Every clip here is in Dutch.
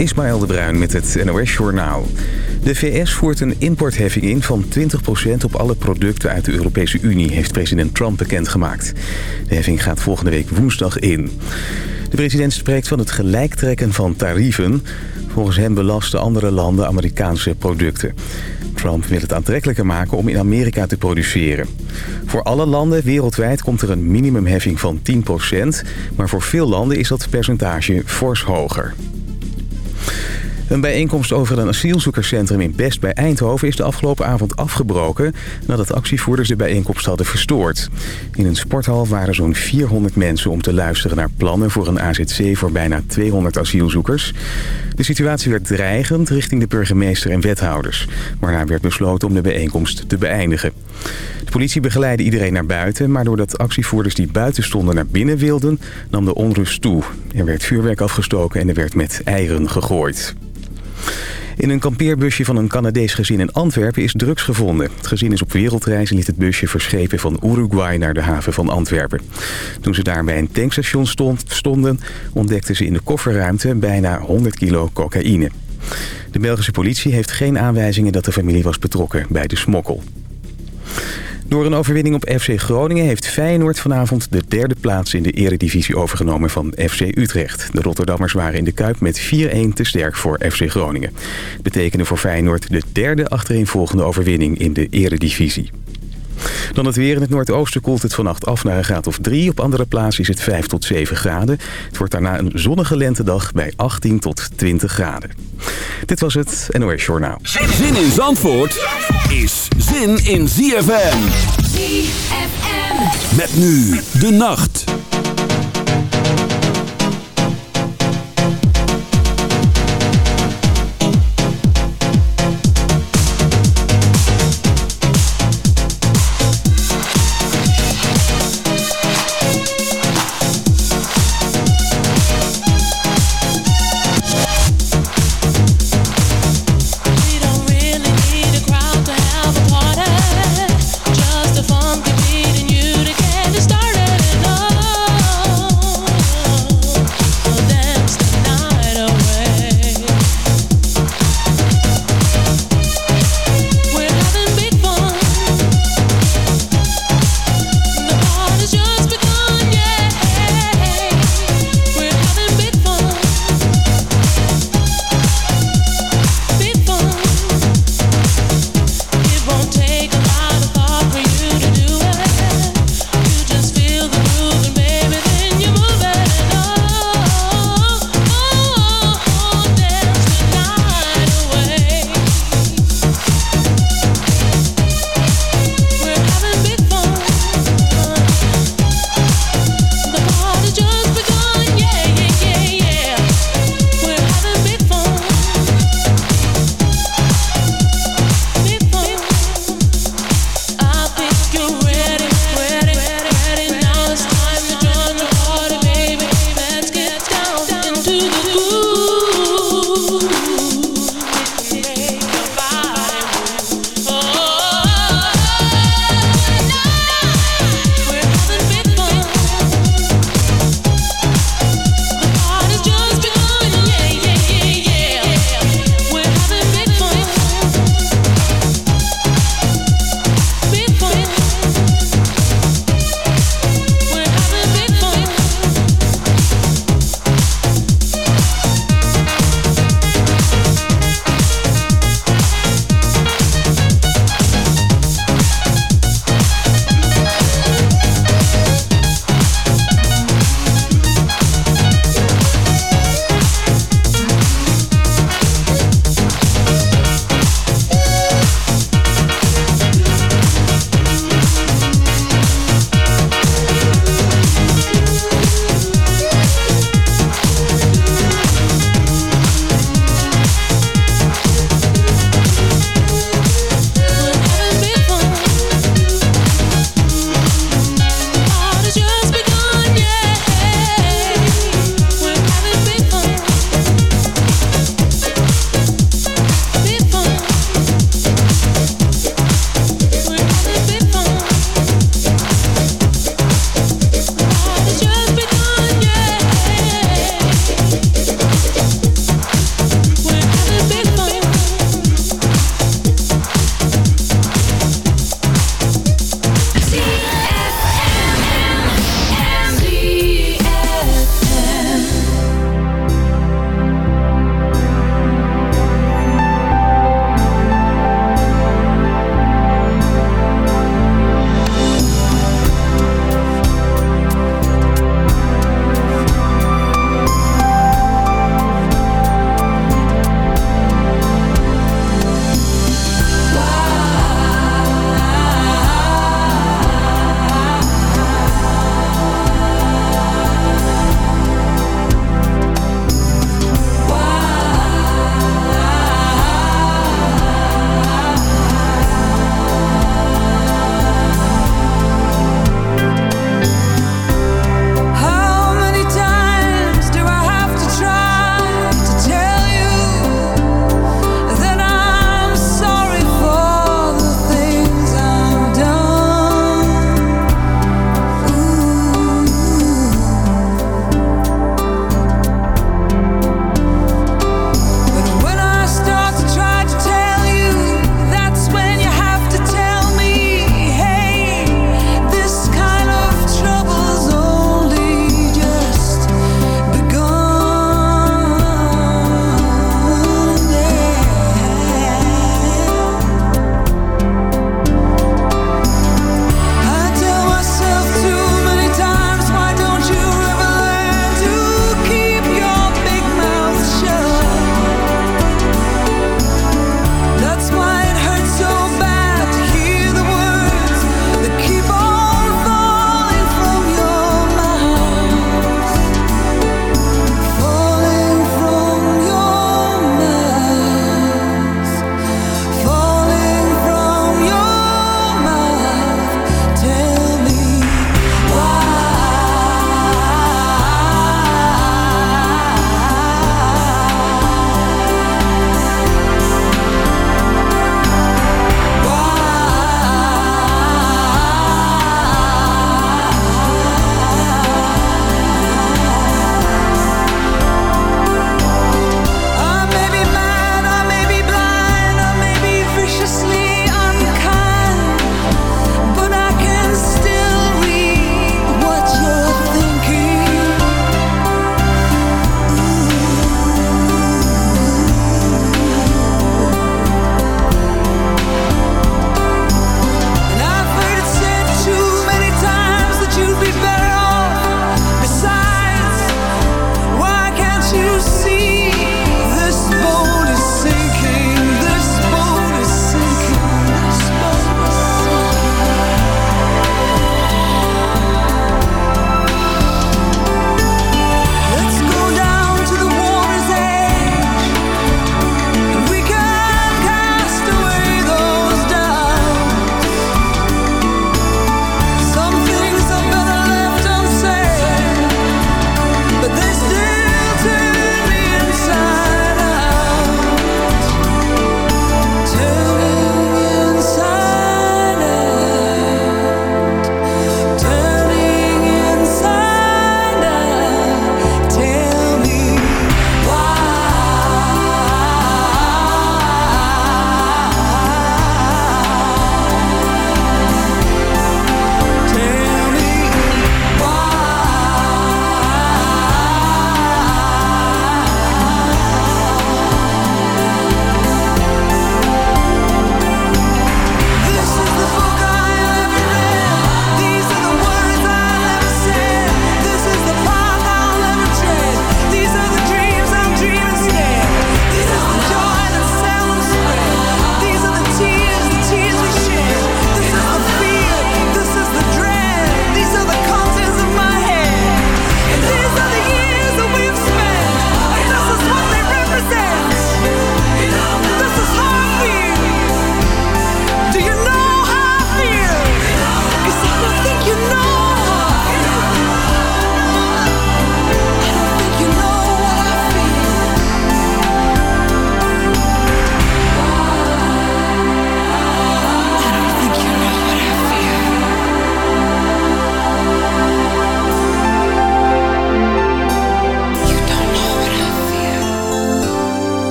Ismaël de Bruin met het NOS Journaal. De VS voert een importheffing in van 20% op alle producten uit de Europese Unie... heeft president Trump bekendgemaakt. De heffing gaat volgende week woensdag in. De president spreekt van het gelijktrekken van tarieven. Volgens hem belasten andere landen Amerikaanse producten. Trump wil het aantrekkelijker maken om in Amerika te produceren. Voor alle landen wereldwijd komt er een minimumheffing van 10%... maar voor veel landen is dat percentage fors hoger. Een bijeenkomst over een asielzoekerscentrum in Best bij Eindhoven is de afgelopen avond afgebroken nadat actievoerders de bijeenkomst hadden verstoord. In een sporthal waren zo'n 400 mensen om te luisteren naar plannen voor een AZC voor bijna 200 asielzoekers. De situatie werd dreigend richting de burgemeester en wethouders, waarna werd besloten om de bijeenkomst te beëindigen. De politie begeleidde iedereen naar buiten, maar doordat actievoerders die buiten stonden naar binnen wilden, nam de onrust toe. Er werd vuurwerk afgestoken en er werd met eieren gegooid. In een kampeerbusje van een Canadees gezin in Antwerpen is drugs gevonden. Het gezin is op wereldreis en liet het busje verschepen van Uruguay naar de haven van Antwerpen. Toen ze daar bij een tankstation stond, stonden, ontdekten ze in de kofferruimte bijna 100 kilo cocaïne. De Belgische politie heeft geen aanwijzingen dat de familie was betrokken bij de smokkel. Door een overwinning op FC Groningen heeft Feyenoord vanavond de derde plaats in de eredivisie overgenomen van FC Utrecht. De Rotterdammers waren in de Kuip met 4-1 te sterk voor FC Groningen. Betekende voor Feyenoord de derde achtereenvolgende overwinning in de eredivisie. Dan het weer in het noordoosten koelt het vannacht af naar een graad of 3. Op andere plaatsen is het 5 tot 7 graden. Het wordt daarna een zonnige lentedag bij 18 tot 20 graden. Dit was het NOS Journaal. Zin in Zandvoort is zin in ZFM. ZFM. Met nu de nacht.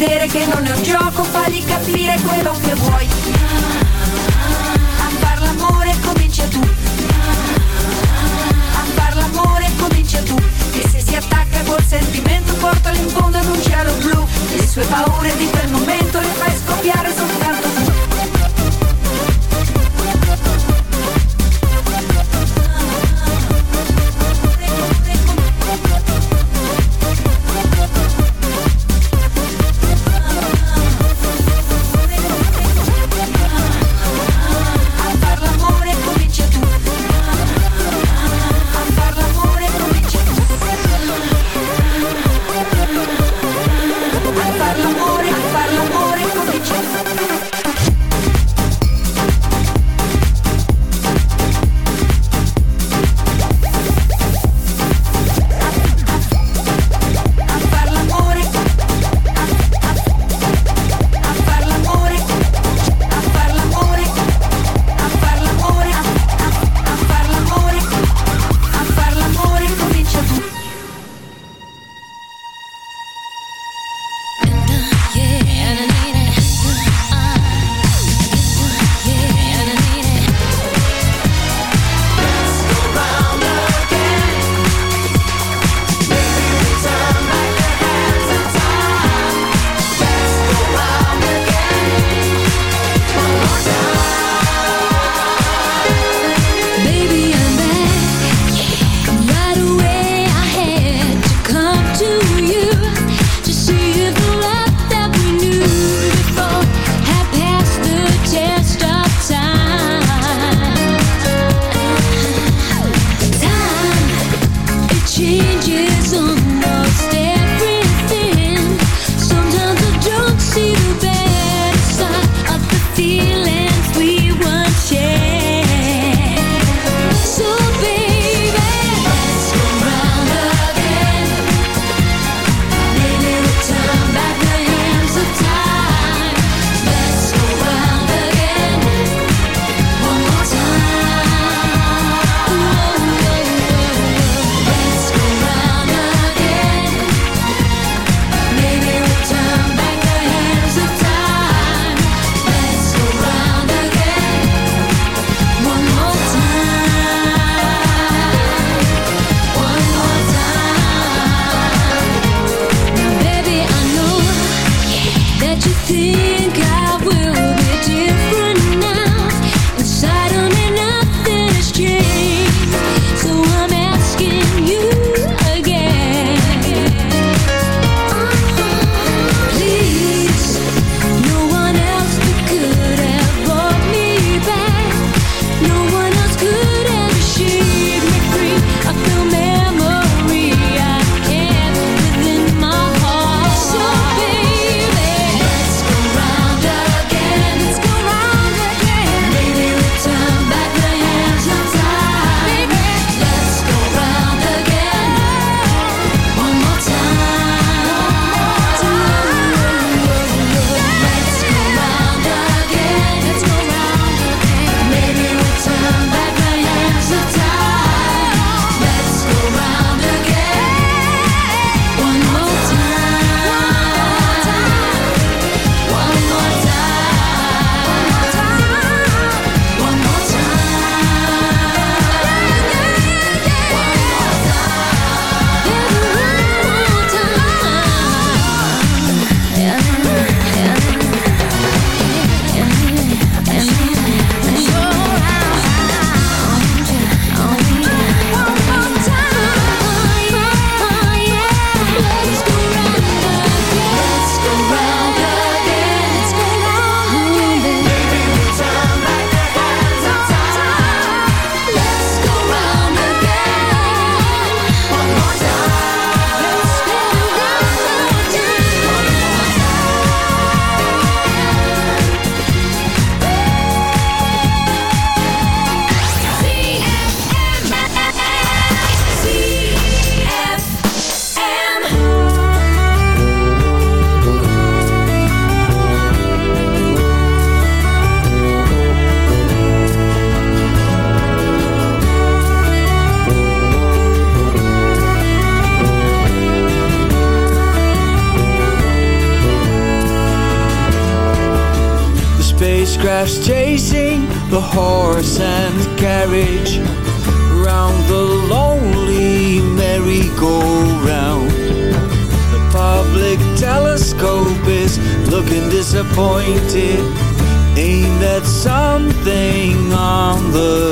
vedere che non è un gioco Fagli capire quello che vuoi. A far l'amore comincia tu. A far l'amore comincia tu. Che se si attacca col sentimento Portalo in fondo ad un cielo blu. Le sue paure di quel momento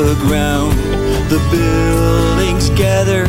the ground. The buildings gathered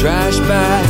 trash bag.